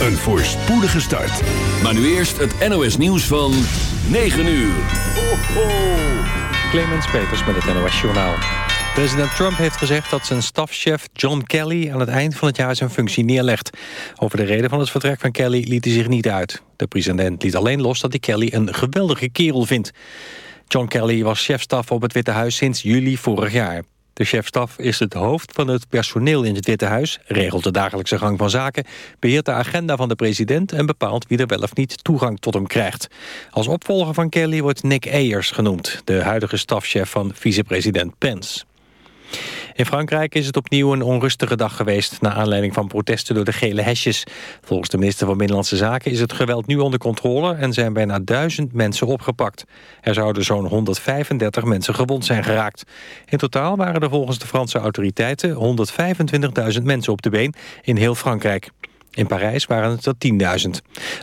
een voorspoedige start. Maar nu eerst het NOS nieuws van 9 uur. Ho, ho. Clemens Peters met het NOS Journaal. President Trump heeft gezegd dat zijn stafchef John Kelly... aan het eind van het jaar zijn functie neerlegt. Over de reden van het vertrek van Kelly liet hij zich niet uit. De president liet alleen los dat hij Kelly een geweldige kerel vindt. John Kelly was chefstaf op het Witte Huis sinds juli vorig jaar. De chefstaf is het hoofd van het personeel in het Witte Huis... regelt de dagelijkse gang van zaken... beheert de agenda van de president... en bepaalt wie er wel of niet toegang tot hem krijgt. Als opvolger van Kelly wordt Nick Ayers genoemd... de huidige stafchef van vicepresident Pence. In Frankrijk is het opnieuw een onrustige dag geweest... na aanleiding van protesten door de gele hesjes. Volgens de minister van Binnenlandse Zaken is het geweld nu onder controle... en zijn bijna duizend mensen opgepakt. Er zouden zo'n 135 mensen gewond zijn geraakt. In totaal waren er volgens de Franse autoriteiten... 125.000 mensen op de been in heel Frankrijk. In Parijs waren het er 10.000.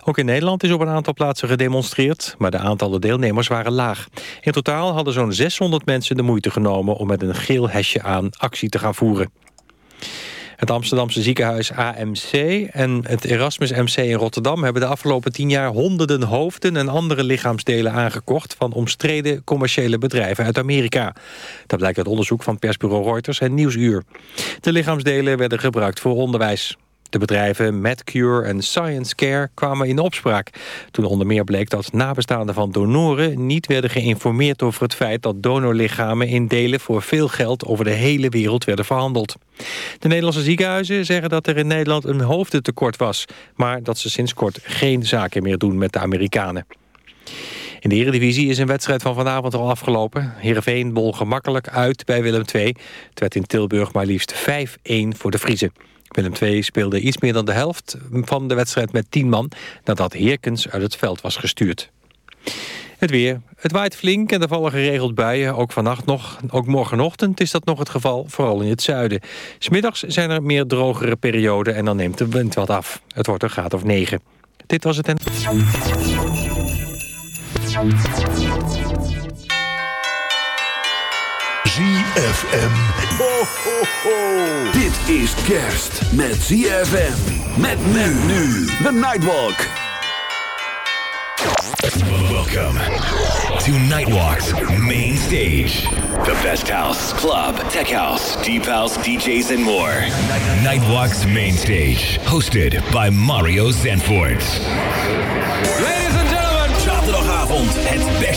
Ook in Nederland is op een aantal plaatsen gedemonstreerd... maar de aantallen deelnemers waren laag. In totaal hadden zo'n 600 mensen de moeite genomen... om met een geel hesje aan actie te gaan voeren. Het Amsterdamse ziekenhuis AMC en het Erasmus MC in Rotterdam... hebben de afgelopen tien jaar honderden hoofden en andere lichaamsdelen aangekocht... van omstreden commerciële bedrijven uit Amerika. Dat blijkt uit onderzoek van persbureau Reuters en Nieuwsuur. De lichaamsdelen werden gebruikt voor onderwijs. De bedrijven MedCure en Science Care kwamen in opspraak... toen onder meer bleek dat nabestaanden van donoren... niet werden geïnformeerd over het feit dat donorlichamen in delen... voor veel geld over de hele wereld werden verhandeld. De Nederlandse ziekenhuizen zeggen dat er in Nederland een hoofdentekort was... maar dat ze sinds kort geen zaken meer doen met de Amerikanen. In de Eredivisie is een wedstrijd van vanavond al afgelopen. Heerenveen bol gemakkelijk uit bij Willem II. Het werd in Tilburg maar liefst 5-1 voor de Friese. Willem II speelde iets meer dan de helft van de wedstrijd met 10 man... nadat Heerkens uit het veld was gestuurd. Het weer. Het waait flink en er vallen geregeld buien, ook vannacht nog. Ook morgenochtend is dat nog het geval, vooral in het zuiden. Smiddags zijn er meer drogere perioden en dan neemt de wind wat af. Het wordt een graad of 9. Dit was het en... ZFM. Ho, ho, ho. Dit is kerst met ZFM. Met men nu. The Nightwalk. Welcome to Nightwalk's main stage. The best house, club, tech house, deep house, DJs, and more. Nightwalk's main stage. Hosted by Mario Zanfort. Ladies and gentlemen, zaterdagavond het beste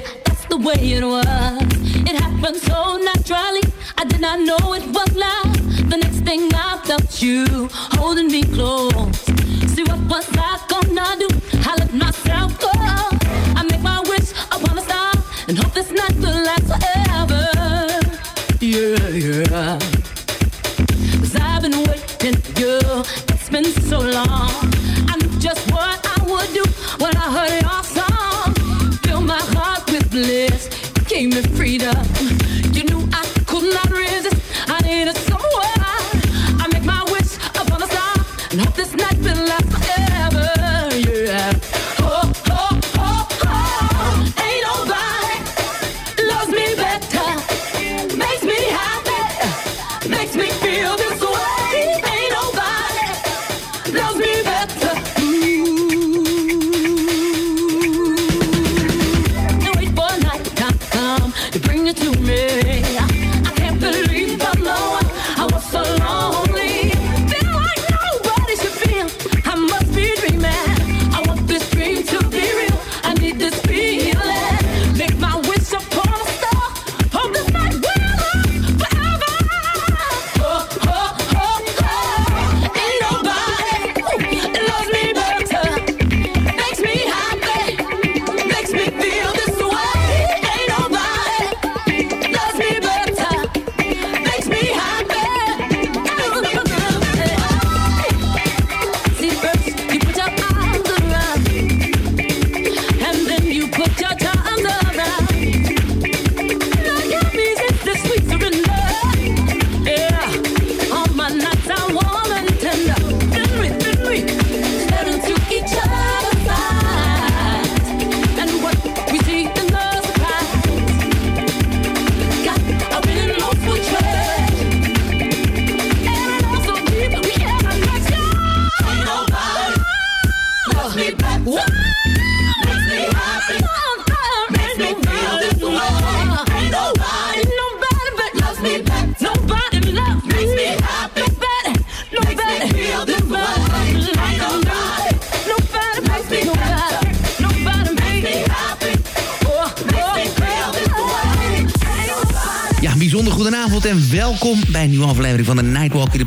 That's the way it was. It happened so naturally. I did not know it was love. The next thing I felt you holding me close. See what was I gonna do? I let myself go. I make my wish upon a star and hope this night will last forever. Yeah, yeah. Cause I've been waiting you. It's been so long. I knew just what I would do when I heard your dream me freedom.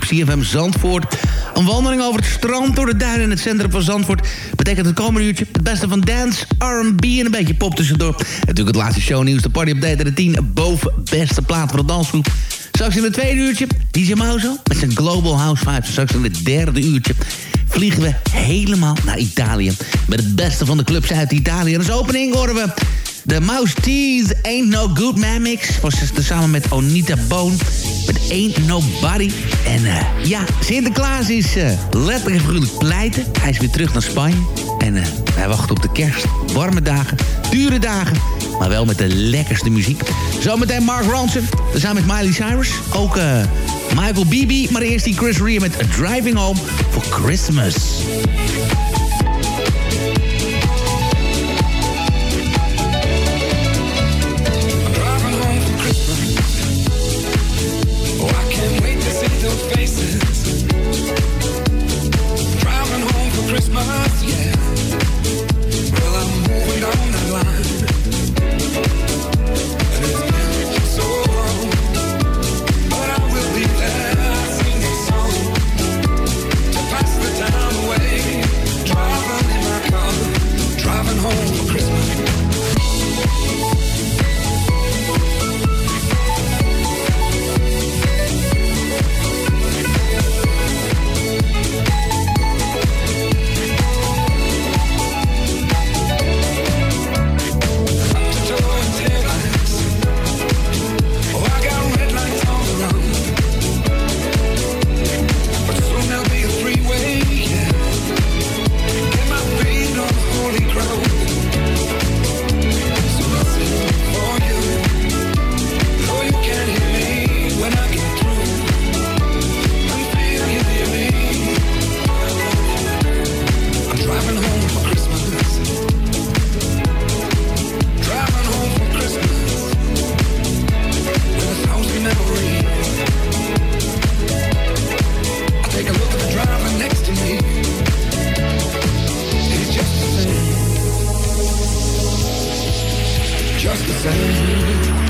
CFM Zandvoort. Een wandeling over het strand door de duinen in het centrum van Zandvoort... betekent het komende uurtje het beste van dance, R&B en een beetje pop tussendoor. Natuurlijk het laatste shownieuws, de party update en de 10 boven beste plaat van de dansgroep. Straks in het tweede uurtje DJ Mauzo met zijn Global House Vibes. Straks in het derde uurtje vliegen we helemaal naar Italië. Met het beste van de clubs uit Italië. En als opening horen we de Mouse Tees Ain't No Good Man Mix. Was dus samen met Onita Bone. Ain't Nobody. En uh, ja, Sinterklaas is uh, letterlijk en pleiten. Hij is weer terug naar Spanje. En hij wacht op de kerst. Warme dagen, dure dagen. Maar wel met de lekkerste muziek. Zometeen Mark Ronson. Samen met Miley Cyrus. Ook Michael Bibi. Maar eerst die Chris Rea met Driving Home for Christmas. the same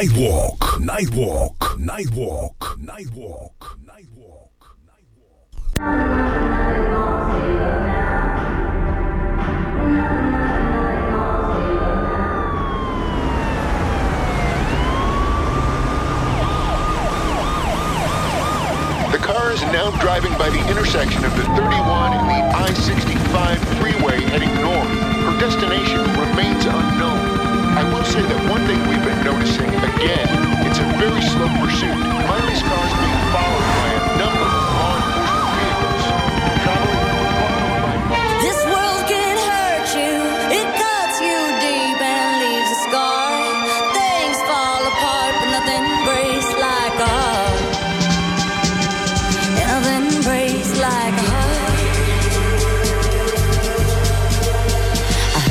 Nightwalk.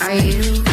Are you?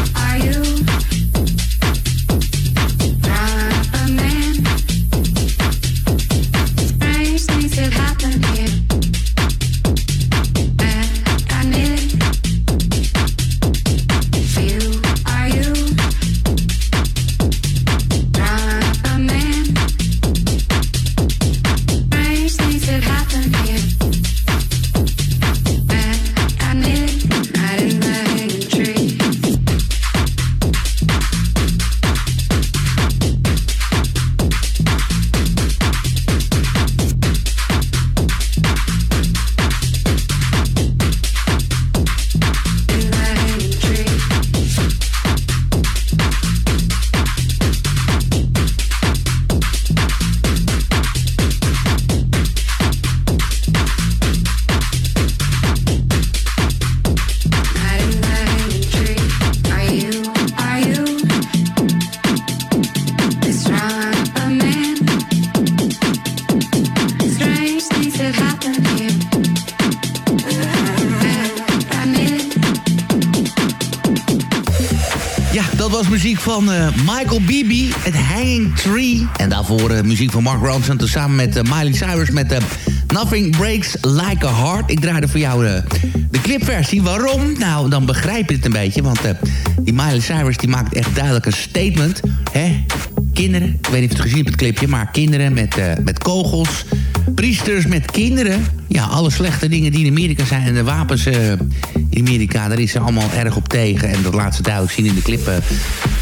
Muziek van Mark Ronson tezamen met uh, Miley Cyrus met Nothing Breaks Like a Heart. Ik draaide voor jou de, de clipversie. Waarom? Nou, dan begrijp je het een beetje. Want die Miley Cyrus die maakt echt duidelijk een statement. Hè? Kinderen, ik weet niet of je het gezien hebt, het clipje... maar kinderen met, met kogels priesters met kinderen. Ja, alle slechte dingen die in Amerika zijn. En de wapens in Amerika, daar is ze allemaal erg op tegen. En dat laat ze duidelijk zien in de clippen.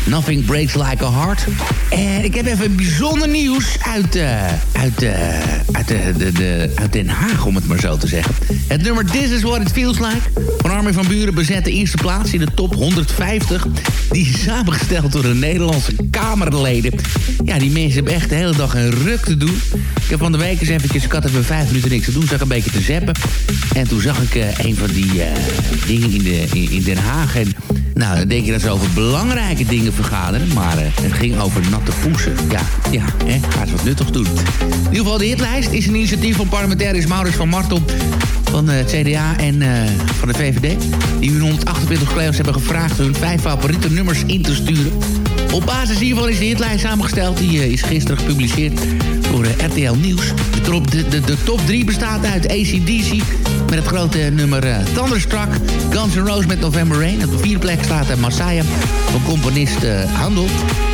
Nothing Breaks Like a Heart. En ik heb even bijzonder nieuws uit, uh, uit, uh, uit, de, de, de, uit Den Haag, om het maar zo te zeggen. Het nummer This Is What It Feels Like van Armin van Buren bezet de eerste plaats in de top 150. Die is samengesteld door de Nederlandse Kamerleden. Ja, die mensen hebben echt de hele dag een ruk te doen. Ik heb van de week eens eventjes, ik had even vijf minuten niks te doen, zag een beetje te zeppen. En toen zag ik een van die dingen in, de, in, in, Den Haag. En nou, dan denk je dat ze over belangrijke dingen vergaderen. Maar uh, het ging over natte poesen. Ja, ja, hè, ga eens wat nuttigs doen. In ieder geval, de hitlijst is een initiatief van parlementaris Maurits van Martel van het CDA en uh, van de VVD. Die hun 128 collega's hebben gevraagd hun vijf favoriete nummers in te sturen. Op basis hiervan is de hitlijst samengesteld. Die is gisteren gepubliceerd door RTL Nieuws. De top, de top 3 bestaat uit ACDC met het grote nummer uh, Thunderstruck. Guns N' Roses met November Rain. Op de vierde plek staat uh, Messiah van componist Handel.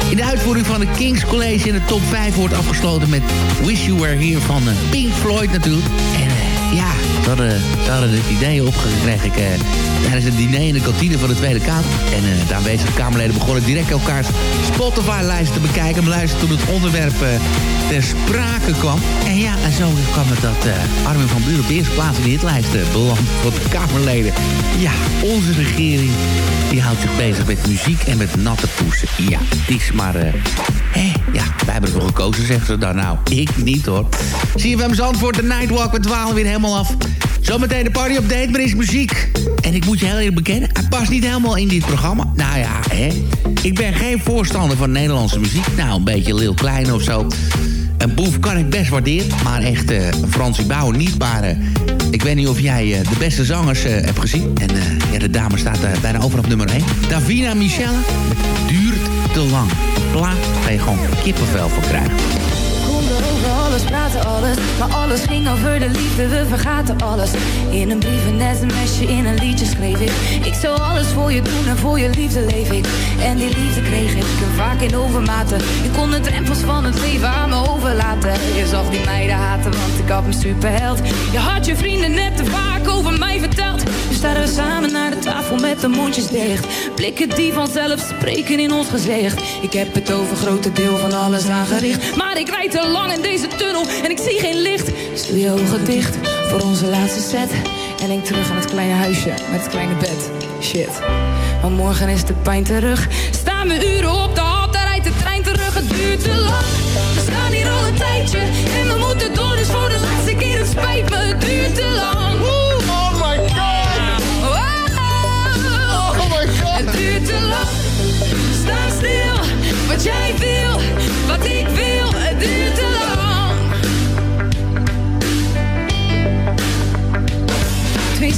In de uitvoering van de King's College in de top 5 wordt afgesloten met Wish You Were Here van Pink Floyd natuurlijk. En ja, hadden, ze hadden het idee opgekregen uh, tijdens het diner in de kantine van de Tweede Kamer. En uh, de aanwezige Kamerleden begonnen direct elkaars Spotify-lijst te bekijken. Beluisteren toen het onderwerp uh, ter sprake kwam. En ja, en zo kwam het dat Armin van Buren op de eerste plaats in de hitlijst belandt voor de Kamerleden. Ja, onze regering die houdt zich bezig met muziek en met natte poesen. Ja, het is maar... Hé, ja, wij hebben ervoor gekozen, zeggen ze dan. Nou, ik niet hoor. Zie je hem Zandvoort, de Nightwalk, we dwalen weer helemaal af. Zometeen de party-update, maar is muziek. En ik moet je heel eerlijk bekennen, hij past niet helemaal in dit programma. Nou ja, hè. Ik ben geen voorstander van Nederlandse muziek. Nou, een beetje Lil Klein of zo. Een boef kan ik best waarderen, maar echt uh, Fransie Bauer niet. Maar uh, ik weet niet of jij uh, de beste zangers hebt gezien. En ja, de dame staat bijna over op nummer 1. Davina Michelle, duurt te lang. Plaat waar je gewoon kippenvel voor krijgen alles, praten alles. Maar alles ging over de liefde, we vergaten alles. In een brief, een sms'je, in een liedje schreef ik. Ik zou alles voor je doen en voor je liefde leef ik. En die liefde kreeg ik vaak in overmaten Je kon de drempels van het leven aan me overlaten. Je zag die meiden haten, want ik had me superheld. Je had je vrienden net te vaak over mij verteld. Nu staan we samen naar de tafel met de mondjes dicht. Blikken die vanzelf spreken in ons gezicht. Ik heb het over grote deel van alles aangericht. Maar ik rijd te lang in deze tunnel en ik zie geen licht. Dus doe je ogen dicht voor onze laatste set. En denk terug aan het kleine huisje met het kleine bed. Shit, want morgen is de pijn terug. Staan we uren op de hal, daar rijdt de trein terug. Het duurt te lang, we staan hier al een tijdje. En we moeten door, dus voor de laatste keer, het spijt me. Het duurt te lang. Oh my god. Oh, oh my god. Het duurt te lang. Sta stil, wat jij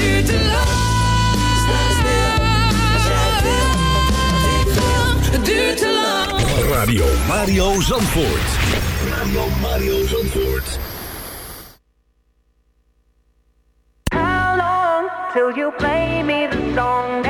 Duurt te lang. Radio Mario Zandvoort. Radio Mario Zandvoort. How long till you play me the song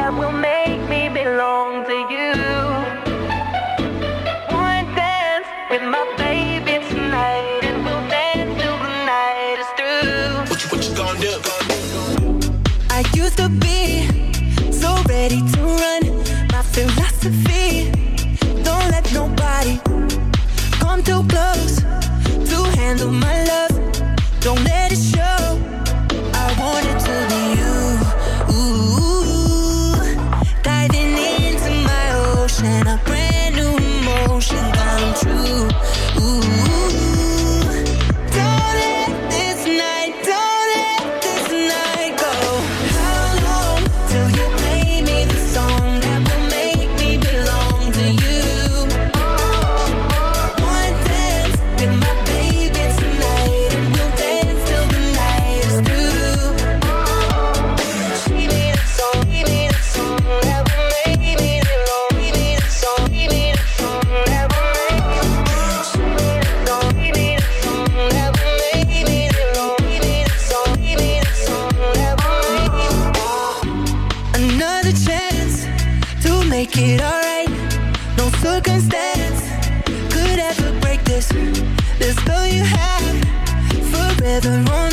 circumstance could ever break this. This spell you have forever on.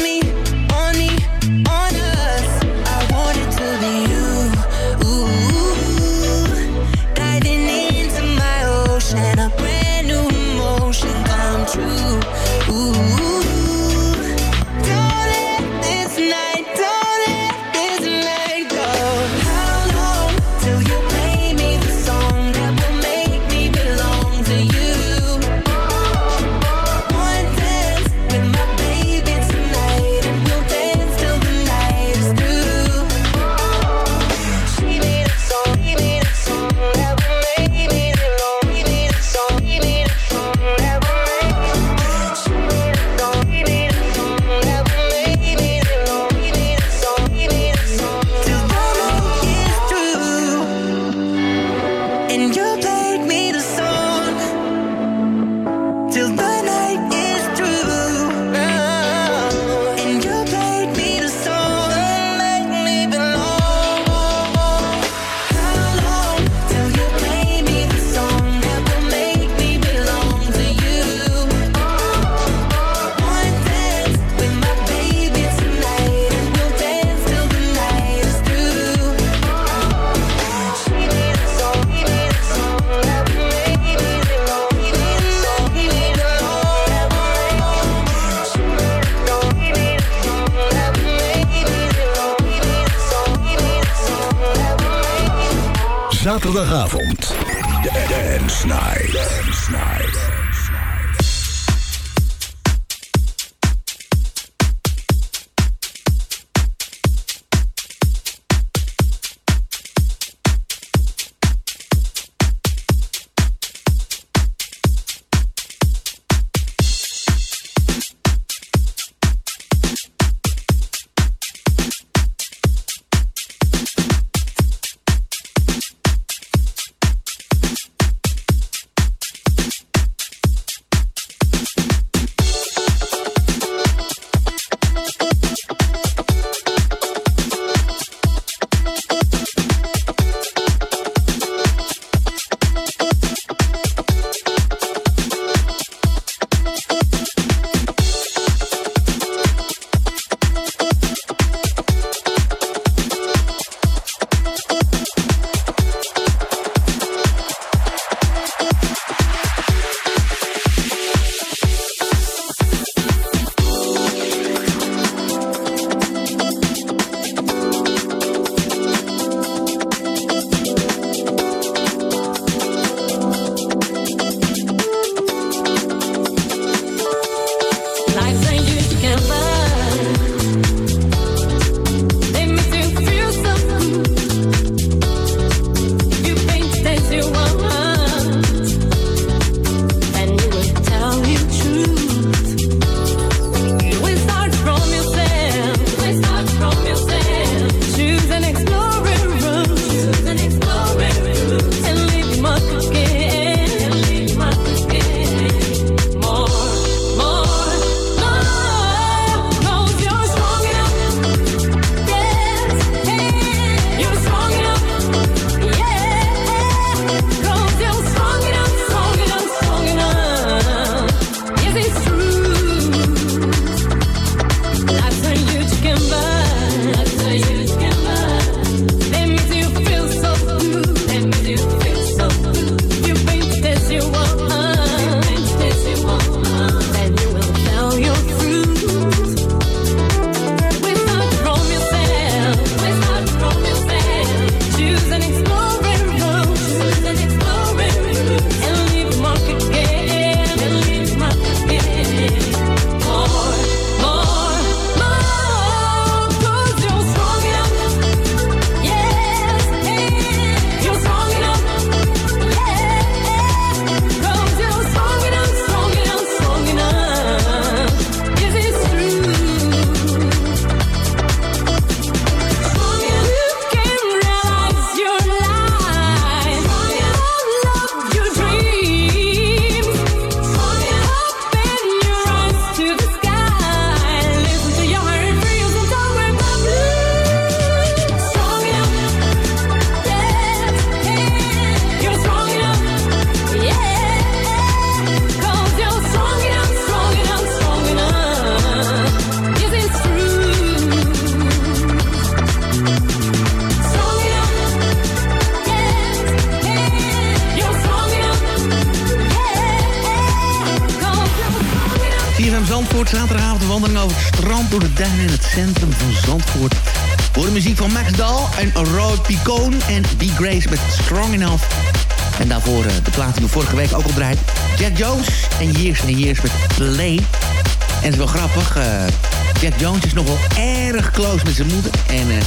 Jones is nog wel erg close met zijn moeder. En eh,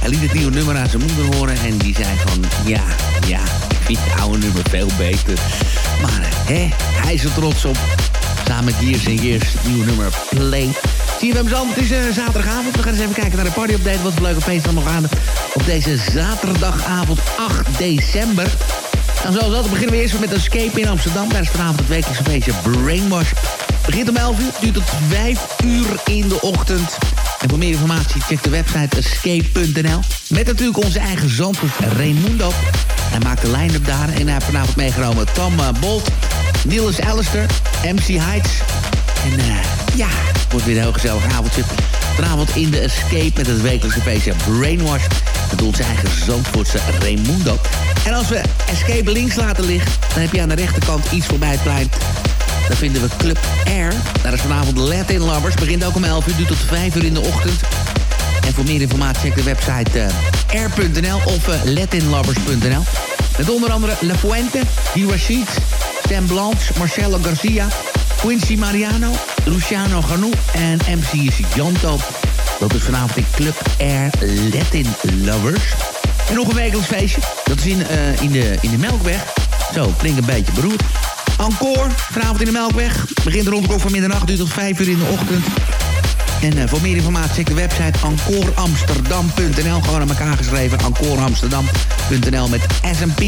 hij liet het nieuwe nummer aan zijn moeder horen. En die zei van, ja, ja, ik vind het oude nummer veel beter. Maar eh, hè, hij is er trots op. Samen met Years and Years, nieuwe nummer Play. Zie je hem Zand, het is eh, zaterdagavond. We gaan eens even kijken naar de party-update. Wat voor leuke feest allemaal gaande op deze zaterdagavond 8 december. En zoals altijd beginnen we eerst met Escape in Amsterdam. Daar is vanavond het wekelijkse feestje Brainwash. Begint om 11 uur, duurt tot 5 uur in de ochtend. En voor meer informatie check de website escape.nl. Met natuurlijk onze eigen zandvoet Raimundo. Hij maakt de line-up daar en hij heeft vanavond meegenomen Tom eh, Bolt, Niels Alistair, MC Heights. En eh, ja, wordt weer een heel gezellig avondje. Vanavond in de Escape met het wekelijkse feestje Brainwash. Met onze eigen Zandvoortse Raimundo. En als we Escape links laten liggen, dan heb je aan de rechterkant iets voorbij het plein. Daar vinden we Club Air. Daar is vanavond Latin Lovers. Begint ook om 11 uur, duurt tot 5 uur in de ochtend. En voor meer informatie check de website eh, air.nl of uh, latinlovers.nl. Met onder andere La Fuente, Di Rashid, Stan Blanche, Marcelo Garcia, Quincy Mariano, Luciano Ganou en MC Janto. Dat is vanavond in Club Air Latin Lovers. En nog een wekelijks feestje. Dat is in, eh, in, de, in de Melkweg. Zo, klinkt een beetje beroerd. Encore, vanavond in de Melkweg. Begint rond de van middernacht, duurt tot 5 uur in de ochtend. En eh, voor meer informatie check de website encoreamsterdam.nl. Gewoon aan elkaar geschreven, encoreamsterdam.nl met S&P,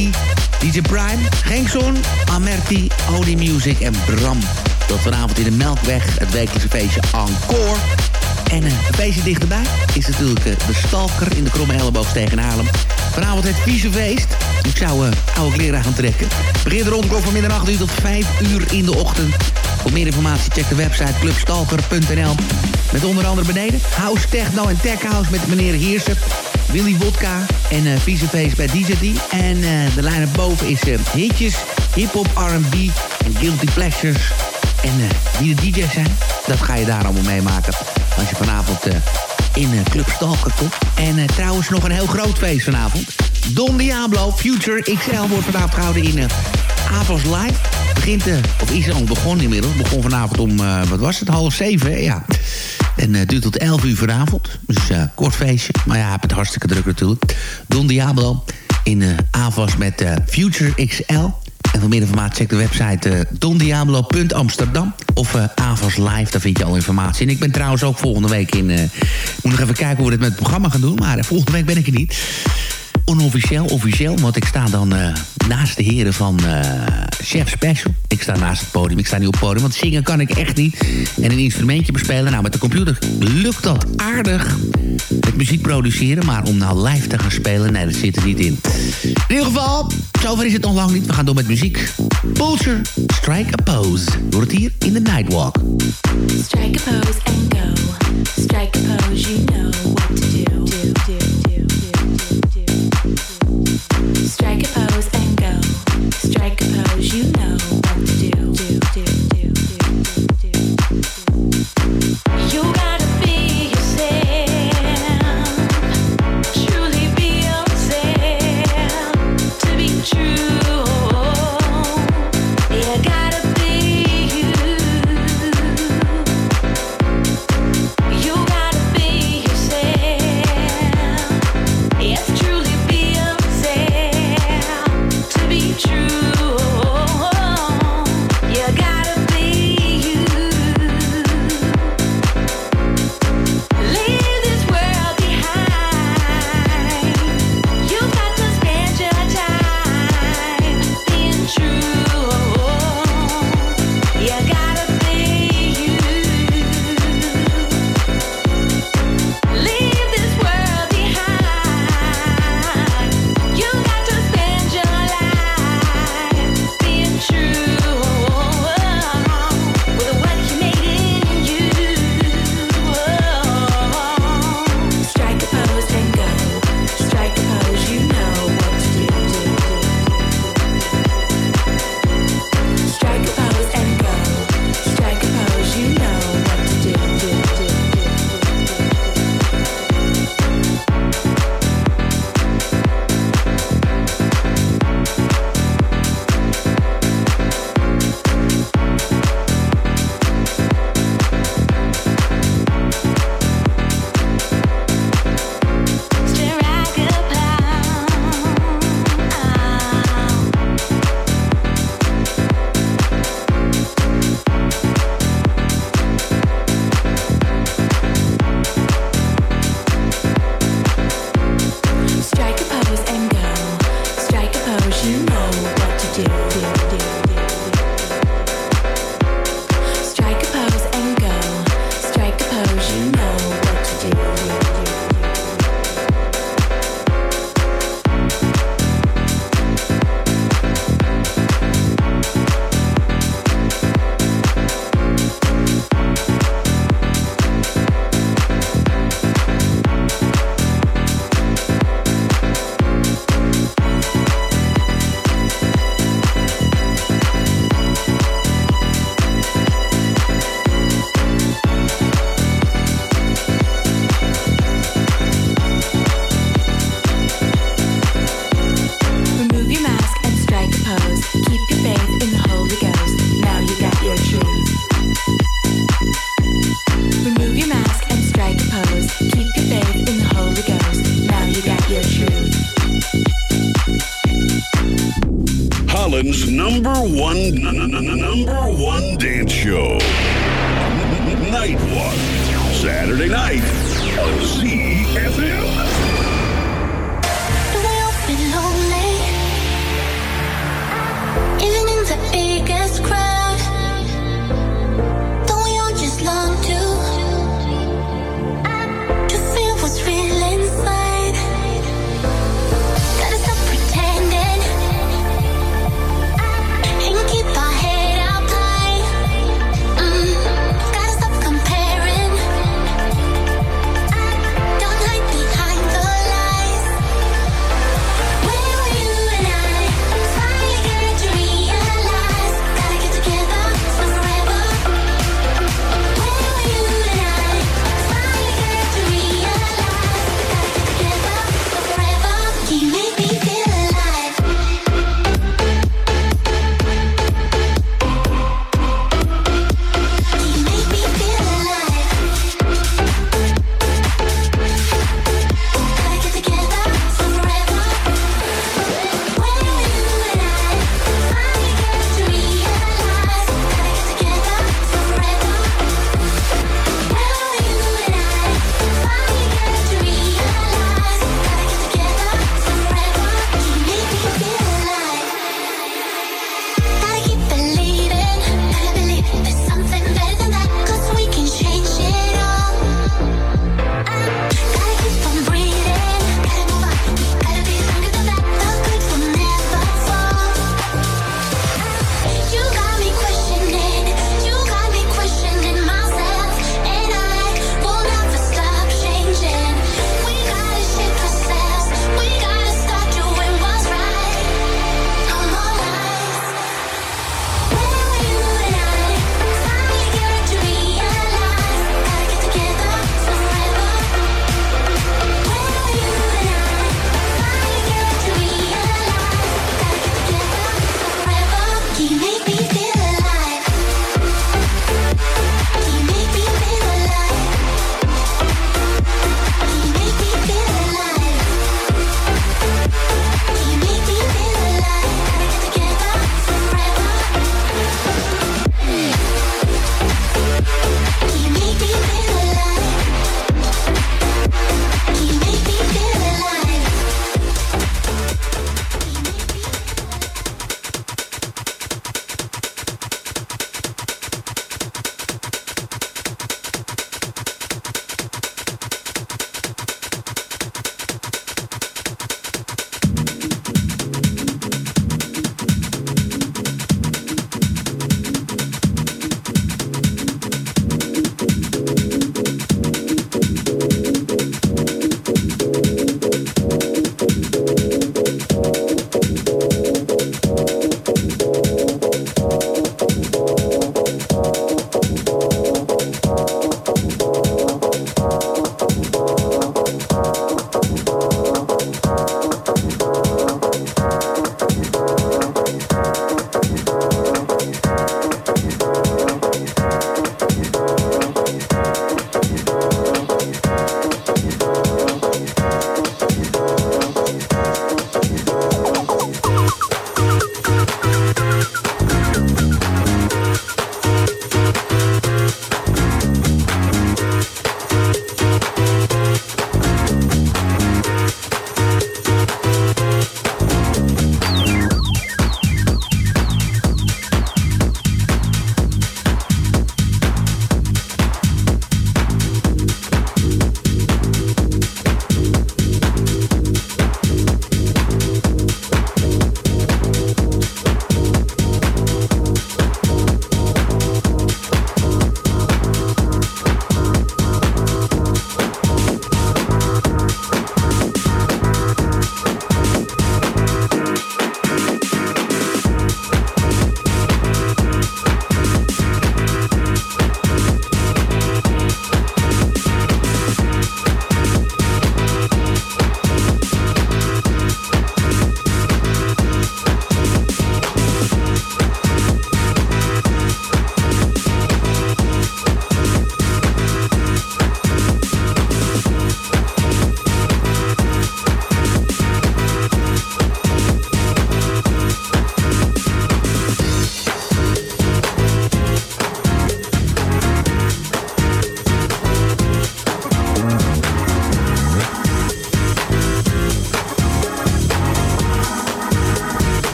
DJ Prime, Genkson, Amerti, Audi Music en Bram. Tot vanavond in de Melkweg, het wekelijkse feestje Encore. En eh, een dichterbij is natuurlijk eh, de Stalker in de Kromme Elleboog tegen Haarlem. Vanavond het vieze feest. Ik zou eh, oude kleren gaan trekken. Begint rond de klok van middernacht uur tot 5 uur in de ochtend. Voor meer informatie check de website clubstalker.nl. Met onder andere beneden House Techno en Tech House met meneer Heersen. Willy Wodka en uh, vieze bij DJD. En de lijn boven is eh, hitjes, hip-hop, R&B en guilty pleasures. En eh, wie de DJ's zijn, dat ga je daar allemaal meemaken. Als je vanavond eh, in eh, Club Stalker komt. En eh, trouwens nog een heel groot feest vanavond. Don Diablo Future XL wordt vanavond gehouden in uh, Avals Live. Begint, of is al begonnen inmiddels. Begon vanavond om, wat was het, half zeven, ja. En duurt tot 11 uur vanavond. Dus eh kort feestje. Maar ja, het hartstikke druk natuurlijk. Don Diablo in eh AVAS met Future XL. En voor meer informatie check de website eh, dondiablo.amsterdam of eh AVAS Live, daar vind je al informatie. En ik ben trouwens ook volgende week in... ik moet nog even kijken hoe we dit met het programma gaan doen, maar volgende week ben ik er niet. Onofficieel, officieel, want ik sta dan eh, naast de heren van eh, Chef Special. Ik sta naast het podium, ik sta niet op het podium, want zingen kan ik echt niet. En een instrumentje bespelen, nou met de computer lukt dat aardig. Met muziek produceren, maar om nou live te gaan spelen, nee, dat zit er niet in. In ieder geval, zover is het nog lang niet. We gaan door met muziek. Pulsar, Strike a Pose. Door het hier in de Nightwalk. Strike a pose and go. Strike a pose, you know what you know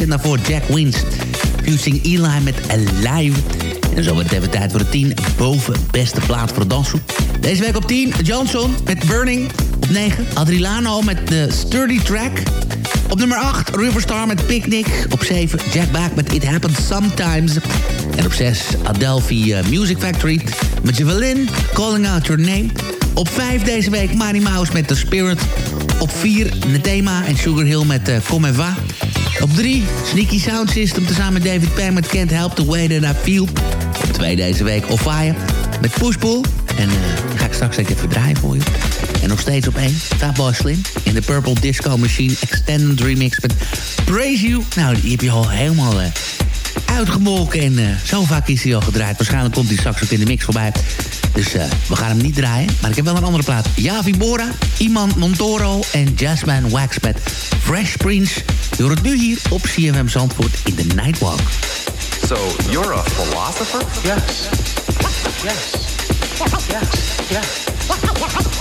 en daarvoor Jack Wins. Fusing Eli met Alive. En zo wordt het even tijd voor de 10 boven beste plaat voor de dansgroep. Deze week op 10 Johnson met Burning. Op 9 Adrilano met de Sturdy Track. Op nummer 8 Riverstar met Picnic. Op 7 Jack Back met It Happens Sometimes. En op 6 Adelphi eh, Music Factory met Javelin, Calling Out Your Name. Op 5 deze week Mari Mouse met The Spirit. Op 4 Netema en Sugar Hill met uh, and Va. Op 3 Sneaky Sound System tezamen met David Penn met Can't Help The Way That I Feel. Op 2 deze week Offire met Pushpull. En die ga ik straks even draaien voor je. En nog steeds op 1 Fatboy Slim in de Purple Disco Machine Extended Remix met Praise You. Nou, die heb je al helemaal... Uh, uitgemolken. En uh, zo vaak is hij al gedraaid. Waarschijnlijk komt hij straks ook in de mix voorbij. Dus we gaan hem niet draaien. Maar ik heb wel een andere plaat. Javi Bora, Iman Montoro en Jasmine Wax met Fresh Prince. Je hoort het nu hier op CFM Zandvoort in de Nightwalk. So, you're a philosopher? Yes. Yes. Yes. Yes.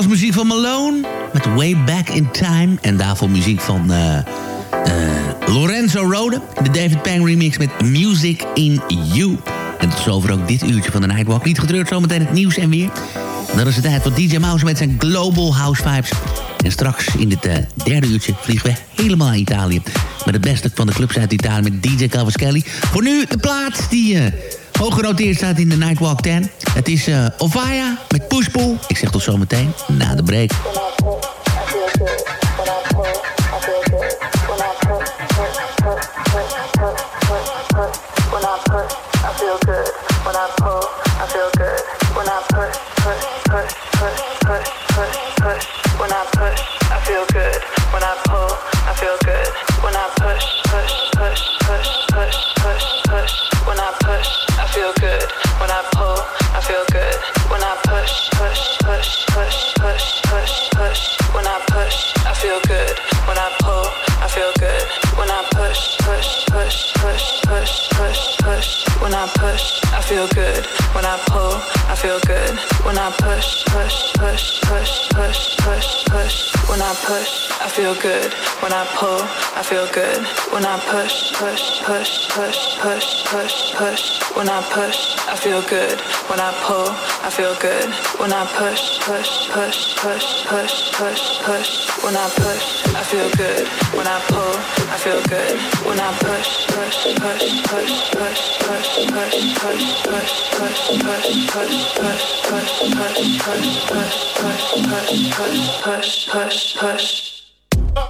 Was muziek van Malone met Way Back in Time. En daarvoor muziek van eh, eh, Lorenzo Rode. De David Pang remix met Music in You. En tot zover ook dit uurtje van de Nightwalk. Niet getreurd, zometeen het nieuws en weer. Dan is het tijd voor DJ Mouse met zijn Global House Vibes. En straks in het eh, derde uurtje vliegen we helemaal naar Italië. Met het beste van de clubs uit Italië met DJ Cavaschelli. Voor nu de plaats die... hoog genoteerd staat in de Nightwalk 10. Het is eh Ovaya met Pushpool. Ik zeg tot zometeen na de break. Good. When I pull, I feel good. When I push, push, push, push, push, push, push. When I push, I feel good. When I pull, I feel good. When I push, push, push, push, push, push, push. When I push, I feel good. When I pull, I feel good. When I push, push, push, push, push, push, push, push, push, push, push, push, push, push, push, push, push, push, push, push up.